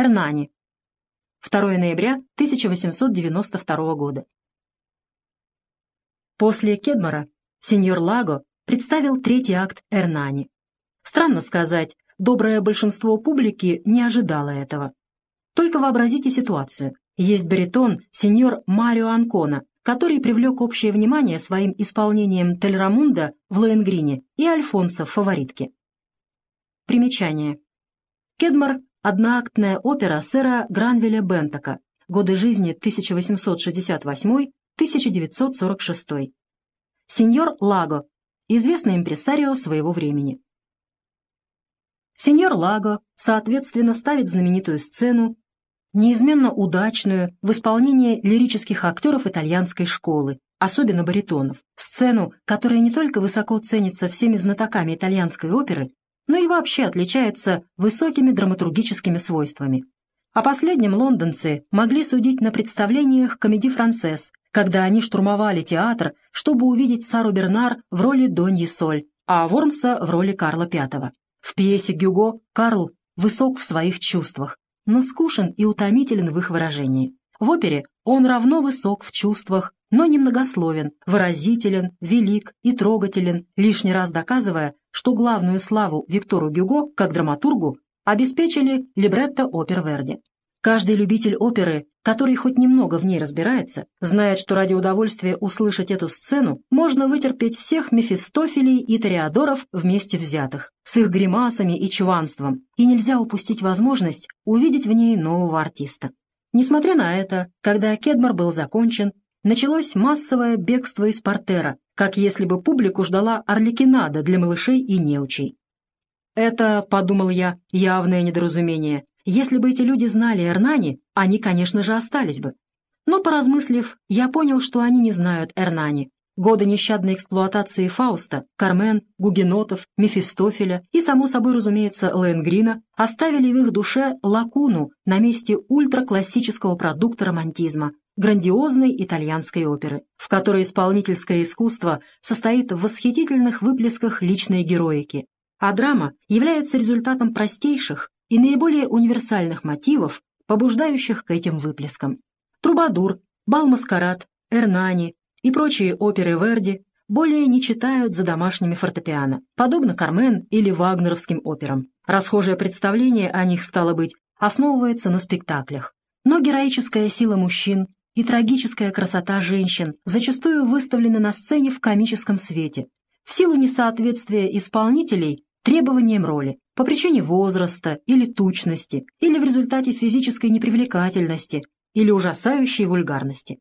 Эрнани. 2 ноября 1892 года. После Кедмара сеньор Лаго представил третий акт Эрнани. Странно сказать, доброе большинство публики не ожидало этого. Только вообразите ситуацию. Есть баритон сеньор Марио Анкона, который привлек общее внимание своим исполнением Тельрамунда в Лоенгрине и Альфонса в «Фаворитке». Примечание. Кедмар – одноактная опера сэра Гранвеля Бентака, годы жизни 1868-1946. Сеньор Лаго – известный импресарио своего времени. Сеньор Лаго, соответственно, ставит знаменитую сцену неизменно удачную в исполнении лирических актеров итальянской школы, особенно баритонов, сцену, которая не только высоко ценится всеми знатоками итальянской оперы, но и вообще отличается высокими драматургическими свойствами. О последнем лондонцы могли судить на представлениях комедий «Францесс», когда они штурмовали театр, чтобы увидеть Сару Бернар в роли Доньи Соль, а Вормса в роли Карла V. В пьесе Гюго Карл высок в своих чувствах, но скушен и утомителен в их выражении. В опере он равно высок в чувствах, но немногословен, выразителен, велик и трогателен, лишний раз доказывая, что главную славу Виктору Гюго, как драматургу, обеспечили либретто опер Верди. Каждый любитель оперы, который хоть немного в ней разбирается, знает, что ради удовольствия услышать эту сцену можно вытерпеть всех Мефистофелей и Тореадоров вместе взятых, с их гримасами и чванством, и нельзя упустить возможность увидеть в ней нового артиста. Несмотря на это, когда Кедмар был закончен, началось массовое бегство из портера, как если бы публику ждала орликинада для малышей и неучей. Это, подумал я, явное недоразумение. Если бы эти люди знали Эрнани, они, конечно же, остались бы. Но, поразмыслив, я понял, что они не знают Эрнани, Годы нещадной эксплуатации Фауста, Кармен, Гугенотов, Мефистофеля и, само собой разумеется, Лэнгрина оставили в их душе лакуну на месте ультраклассического продукта романтизма, грандиозной итальянской оперы, в которой исполнительское искусство состоит в восхитительных выплесках личной героики, а драма является результатом простейших и наиболее универсальных мотивов, побуждающих к этим выплескам. Трубадур, Бал-маскарад, Эрнани, и прочие оперы Верди более не читают за домашними фортепиано, подобно Кармен или вагнеровским операм. Расхожее представление о них, стало быть, основывается на спектаклях. Но героическая сила мужчин и трагическая красота женщин зачастую выставлены на сцене в комическом свете, в силу несоответствия исполнителей требованиям роли, по причине возраста или тучности, или в результате физической непривлекательности, или ужасающей вульгарности.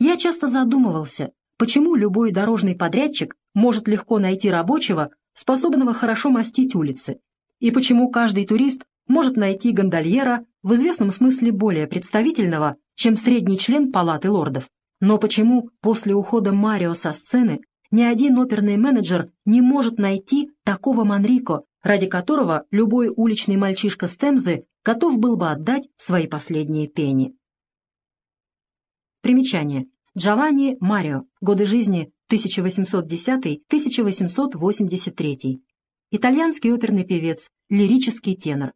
Я часто задумывался, почему любой дорожный подрядчик может легко найти рабочего, способного хорошо мастить улицы, и почему каждый турист может найти гондольера в известном смысле более представительного, чем средний член палаты лордов. Но почему после ухода Марио со сцены ни один оперный менеджер не может найти такого Манрико, ради которого любой уличный мальчишка с Темзы готов был бы отдать свои последние пени. Примечание. Джованни Марио. Годы жизни 1810-1883. Итальянский оперный певец, лирический тенор.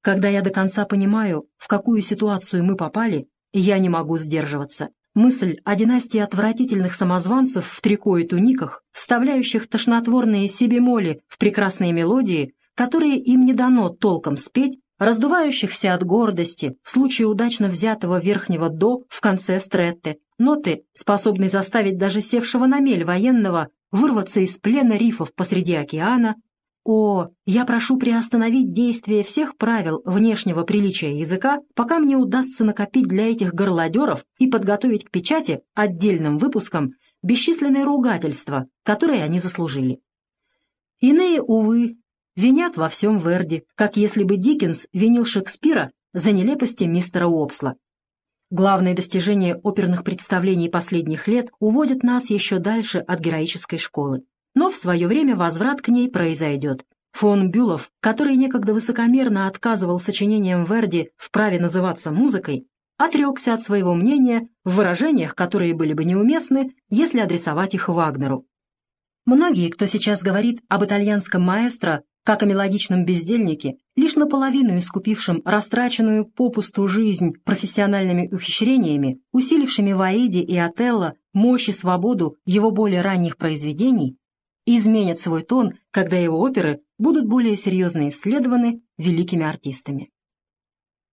Когда я до конца понимаю, в какую ситуацию мы попали, я не могу сдерживаться. Мысль о династии отвратительных самозванцев в трико и туниках, вставляющих тошнотворные си-бемоли в прекрасные мелодии, которые им не дано толком спеть, раздувающихся от гордости в случае удачно взятого верхнего «до» в конце стретты, ноты, способной заставить даже севшего на мель военного вырваться из плена рифов посреди океана. О, я прошу приостановить действие всех правил внешнего приличия языка, пока мне удастся накопить для этих горлодеров и подготовить к печати отдельным выпуском бесчисленные ругательства, которые они заслужили. Иные, увы, винят во всем Верди, как если бы Диккенс винил Шекспира за нелепости мистера Уопсла. Главные достижения оперных представлений последних лет уводят нас еще дальше от героической школы. Но в свое время возврат к ней произойдет. Фон Бюлов, который некогда высокомерно отказывал сочинениям Верди в праве называться музыкой, отрекся от своего мнения в выражениях, которые были бы неуместны, если адресовать их Вагнеру. Многие, кто сейчас говорит об итальянском маэстро, как о мелодичном бездельнике, лишь наполовину искупившем растраченную попусту жизнь профессиональными ухищрениями, усилившими в Аиде и Отелло мощь и свободу его более ранних произведений, изменят свой тон, когда его оперы будут более серьезно исследованы великими артистами.